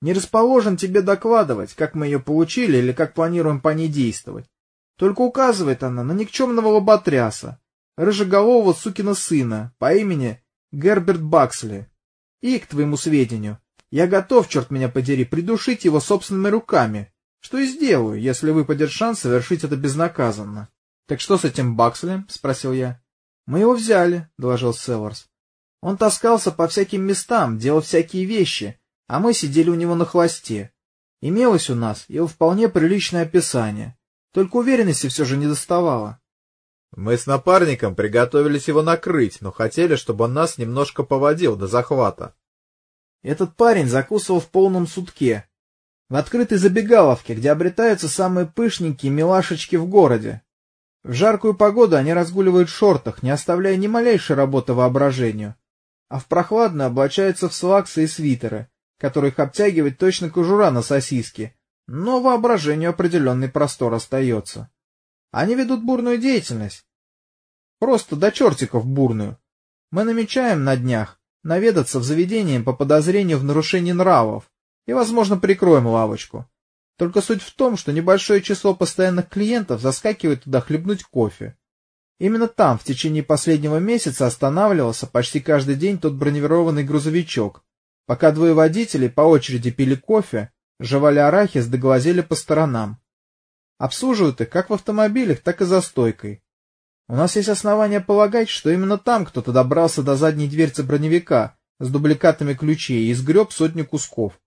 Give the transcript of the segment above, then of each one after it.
Не расположен тебе докладывать, как мы ее получили или как планируем по ней действовать. Только указывает она на никчемного лоботряса, рыжеголового сукина сына по имени Герберт Баксли. И, к твоему сведению, я готов, черт меня подери, придушить его собственными руками, что и сделаю, если выпадет шанс совершить это безнаказанно. — Так что с этим Баксли? — спросил я. — Мы его взяли, — доложил Селларс. Он таскался по всяким местам, делал всякие вещи, а мы сидели у него на хвосте. Имелось у нас его вполне приличное описание, только уверенности все же не доставало. Мы с напарником приготовились его накрыть, но хотели, чтобы он нас немножко поводил до захвата. Этот парень закусывал в полном сутке. В открытой забегаловке, где обретаются самые пышненькие милашечки в городе. В жаркую погоду они разгуливают в шортах, не оставляя ни малейшей работы воображению. А в прохладную облачаются в слаксы и свитеры, которых обтягивает точно кожура на сосиске, но воображению определенный простор остается. Они ведут бурную деятельность. Просто до чертиков бурную. Мы намечаем на днях наведаться в заведение по подозрению в нарушении нравов и, возможно, прикроем лавочку. Только суть в том, что небольшое число постоянных клиентов заскакивает туда хлебнуть кофе. Именно там в течение последнего месяца останавливался почти каждый день тот бронированный грузовичок, пока двое водителей по очереди пили кофе, жевали арахис да глазели по сторонам. Обслуживают их как в автомобилях, так и за стойкой. У нас есть основания полагать, что именно там кто-то добрался до задней дверцы броневика с дубликатами ключей и сгреб сотню кусков.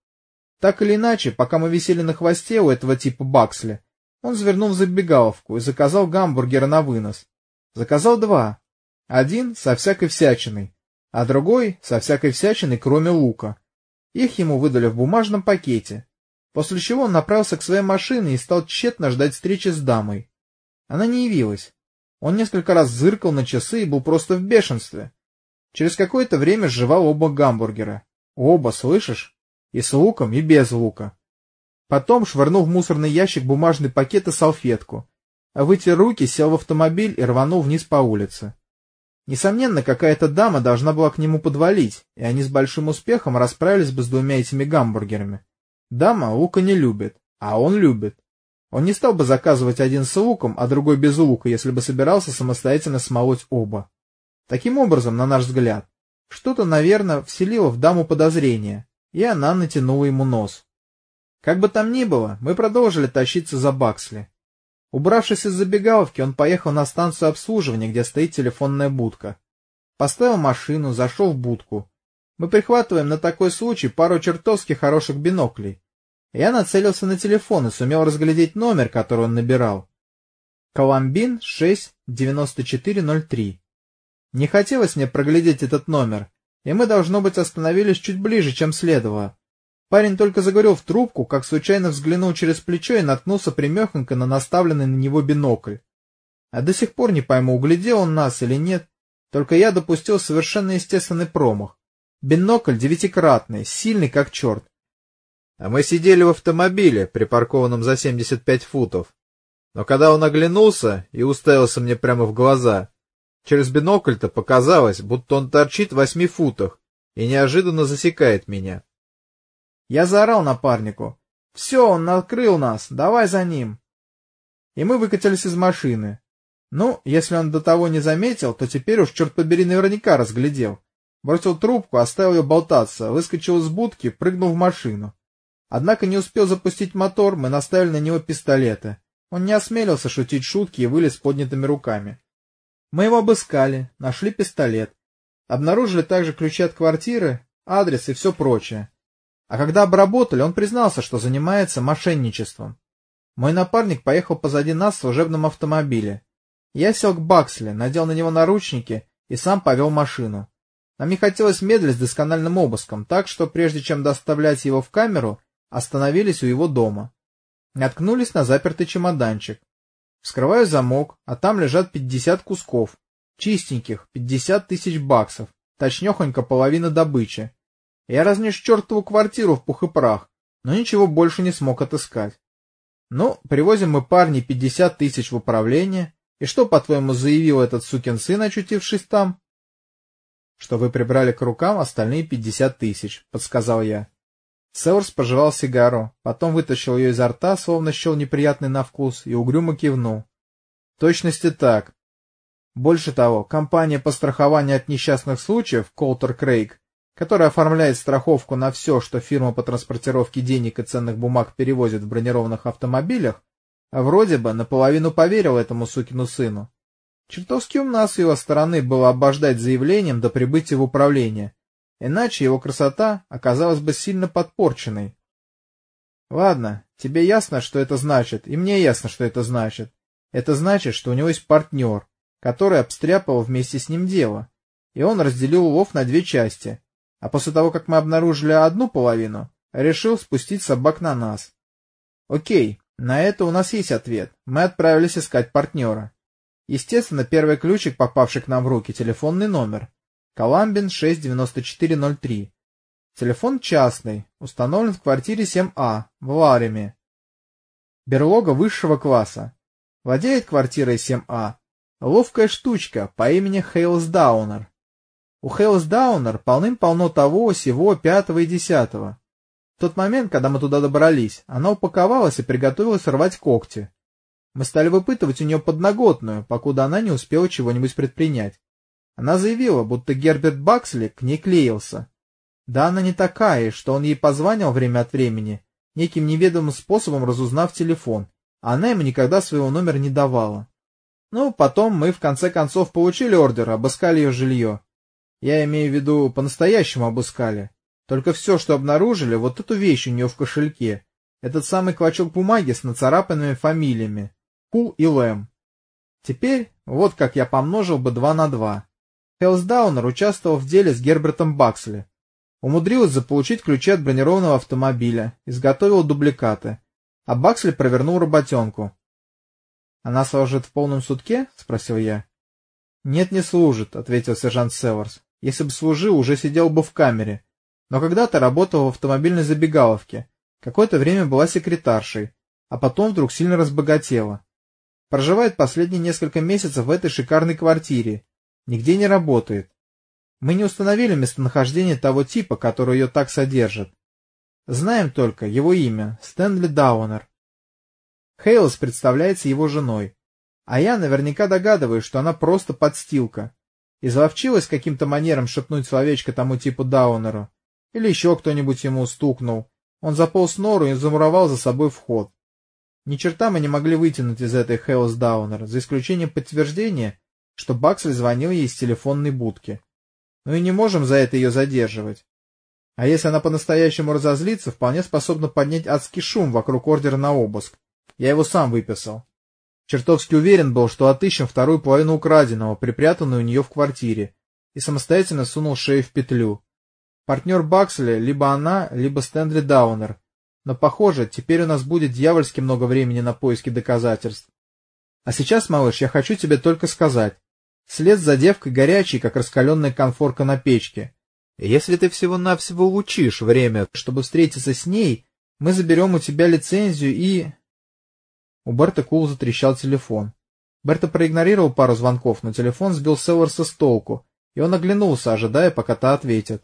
Так или иначе, пока мы висели на хвосте у этого типа Баксли, он завернул в забегаловку и заказал гамбургера на вынос. Заказал два. Один со всякой всячиной, а другой со всякой всячиной, кроме лука. Их ему выдали в бумажном пакете, после чего он направился к своей машине и стал тщетно ждать встречи с дамой. Она не явилась. Он несколько раз зыркал на часы и был просто в бешенстве. Через какое-то время сживал оба гамбургера. Оба, слышишь? И с луком, и без лука. Потом швырнул в мусорный ящик бумажный пакет и салфетку, а вытер руки, сел в автомобиль и рванул вниз по улице. Несомненно, какая-то дама должна была к нему подвалить, и они с большим успехом расправились бы с двумя этими гамбургерами. Дама лука не любит, а он любит. Он не стал бы заказывать один с луком, а другой без лука, если бы собирался самостоятельно смолоть оба. Таким образом, на наш взгляд, что-то, наверное, вселило в даму подозрение, и она натянула ему нос. Как бы там ни было, мы продолжили тащиться за Баксли. Убравшись из забегаловки, он поехал на станцию обслуживания, где стоит телефонная будка. Поставил машину, зашел в будку. Мы прихватываем на такой случай пару чертовски хороших биноклей. Я нацелился на телефон и сумел разглядеть номер, который он набирал. Коломбин 69403. Не хотелось мне проглядеть этот номер, и мы, должно быть, остановились чуть ближе, чем следовало. Парень только заговорил в трубку, как случайно взглянул через плечо и наткнулся примехонько на наставленный на него бинокль. А до сих пор не пойму, углядел он нас или нет, только я допустил совершенно естественный промах. Бинокль девятикратный, сильный как черт. А мы сидели в автомобиле, припаркованном за 75 футов. Но когда он оглянулся и уставился мне прямо в глаза, через бинокль-то показалось, будто он торчит в восьми футах и неожиданно засекает меня. Я заорал напарнику. «Все, он накрыл нас, давай за ним!» И мы выкатились из машины. Ну, если он до того не заметил, то теперь уж, черт побери, наверняка разглядел. Бросил трубку, оставил ее болтаться, выскочил из будки, прыгнул в машину. Однако не успел запустить мотор, мы наставили на него пистолеты. Он не осмелился шутить шутки и вылез поднятыми руками. Мы его обыскали, нашли пистолет. Обнаружили также ключи от квартиры, адрес и все прочее. А когда обработали, он признался, что занимается мошенничеством. Мой напарник поехал позади нас в служебном автомобиле. Я сел к Баксли, надел на него наручники и сам повел машину. Нам не хотелось медлить с доскональным обыском, так что прежде чем доставлять его в камеру, остановились у его дома. Наткнулись на запертый чемоданчик. Вскрываю замок, а там лежат пятьдесят кусков. Чистеньких, пятьдесят тысяч баксов, точнехонько половина добычи. Я разнес чертову квартиру в пух и прах, но ничего больше не смог отыскать. Ну, привозим мы парни пятьдесят тысяч в управление, и что, по-твоему, заявил этот сукин сын, очутившись там? — Что вы прибрали к рукам остальные пятьдесят тысяч, — подсказал я. Северс пожевал сигару, потом вытащил ее изо рта, словно счел неприятный на вкус, и угрюмо кивнул. — точности так. Больше того, компания по страхованию от несчастных случаев Колтер Крейг, которая оформляет страховку на все, что фирма по транспортировке денег и ценных бумаг перевозит в бронированных автомобилях, вроде бы наполовину поверил этому сукину сыну. Чертовски умна с его стороны было обождать заявлением до прибытия в управление, иначе его красота оказалась бы сильно подпорченной. Ладно, тебе ясно, что это значит, и мне ясно, что это значит. Это значит, что у него есть партнер, который обстряпал вместе с ним дело, и он разделил улов на две части, а после того, как мы обнаружили одну половину, решил спустить собак на нас. Окей, на это у нас есть ответ. Мы отправились искать партнера. Естественно, первый ключик, попавший к нам в руки, телефонный номер. Коламбин 69403. Телефон частный, установлен в квартире 7А, в Лареме. Берлога высшего класса. Владеет квартирой 7А Ловкая штучка по имени Хейлс Даунер. У Хейлс Даунер полным-полно того, сего, пятого и десятого. В тот момент, когда мы туда добрались, она упаковалась и приготовилась рвать когти. Мы стали выпытывать у нее подноготную, покуда она не успела чего-нибудь предпринять. Она заявила, будто Герберт Баксли к ней клеился. Да она не такая, что он ей позванивал время от времени, неким неведомым способом разузнав телефон, а она ему никогда своего номера не давала. Ну, потом мы в конце концов получили ордер, обыскали ее жилье. Я имею в виду, по-настоящему обыскали. Только все, что обнаружили, вот эту вещь у нее в кошельке. Этот самый клочок бумаги с нацарапанными фамилиями. Кул и Лэм. Теперь вот как я помножил бы два на два. Хелсдаунер участвовал в деле с Гербертом Баксли. Умудрилась заполучить ключи от бронированного автомобиля, изготовил дубликаты. А Баксли провернул работенку. Она служит в полном сутке? — спросил я. — Нет, не служит, — ответил сержант Северс. — Если бы служил, уже сидел бы в камере. Но когда-то работал в автомобильной забегаловке. Какое-то время была секретаршей, а потом вдруг сильно разбогатела. Проживает последние несколько месяцев в этой шикарной квартире. Нигде не работает. Мы не установили местонахождение того типа, который ее так содержит. Знаем только его имя — Стэнли Даунер. Хейлс представляется его женой, а я наверняка догадываюсь, что она просто подстилка. Изловчилась каким-то манером шепнуть словечко тому типу Даунеру. Или еще кто-нибудь ему стукнул. Он заполз нору и замуровал за собой вход. Ни черта мы не могли вытянуть из этой Хейлс Даунер, за исключением подтверждения, что Баксель звонил ей из телефонной будки. Ну и не можем за это ее задерживать. А если она по-настоящему разозлится, вполне способна поднять адский шум вокруг ордера на обыск, я его сам выписал. Чертовски уверен был, что отыщем вторую половину украденного, припрятанную у нее в квартире, и самостоятельно сунул шею в петлю. Партнер Баксли либо она, либо Стэнли Даунер. Но, похоже, теперь у нас будет дьявольски много времени на поиски доказательств. А сейчас, малыш, я хочу тебе только сказать. След за девкой горячий, как раскаленная конфорка на печке. Если ты всего-навсего улучишь время, чтобы встретиться с ней, мы заберем у тебя лицензию и... У Берта Кул затрещал телефон. Берта проигнорировал пару звонков, но телефон сбил Селларса с толку, и он оглянулся, ожидая, пока та ответит.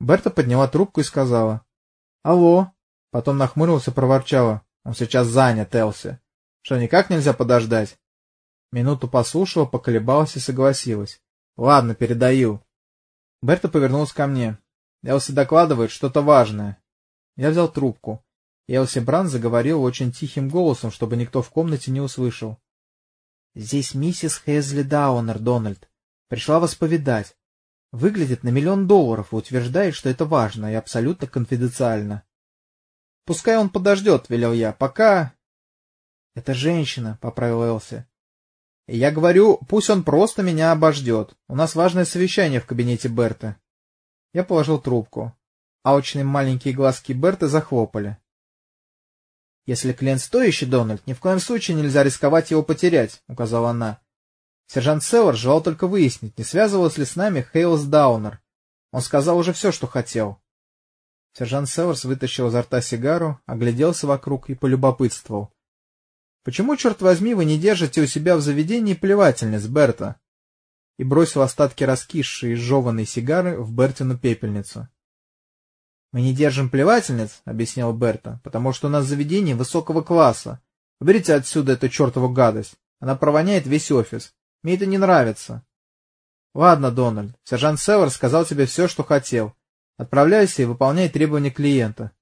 Берта подняла трубку и сказала. — Алло. Потом нахмурилась и проворчала. — Он сейчас занят, Элси. Что, никак нельзя подождать? Минуту послушала, поколебалась и согласилась. — Ладно, передаю. Берта повернулась ко мне. Элси докладывает что-то важное. Я взял трубку. Элси Бран заговорил очень тихим голосом, чтобы никто в комнате не услышал. — Здесь миссис Хезли Даунер, Дональд. Пришла вас повидать. Выглядит на миллион долларов и утверждает, что это важно и абсолютно конфиденциально. — Пускай он подождет, — велел я, — пока... — Это женщина, — поправил Элси. — Я говорю, пусть он просто меня обождет. У нас важное совещание в кабинете Берта. Я положил трубку. Аучные маленькие глазки Берта захлопали. «Если клиент стоящий, Дональд, ни в коем случае нельзя рисковать его потерять», — указала она. Сержант Селлар желал только выяснить, не связывалась ли с нами Хейлс Даунер. Он сказал уже все, что хотел. Сержант Селларс вытащил изо рта сигару, огляделся вокруг и полюбопытствовал. — Почему, черт возьми, вы не держите у себя в заведении плевательниц, Берта? И бросил остатки раскисшей и сигары в Бертину пепельницу. Мы не держим плевательниц, — объяснял Берта, — потому что у нас заведение высокого класса. Уберите отсюда эту чертову гадость. Она провоняет весь офис. Мне это не нравится. Ладно, Дональд, сержант Север сказал тебе все, что хотел. Отправляйся и выполняй требования клиента.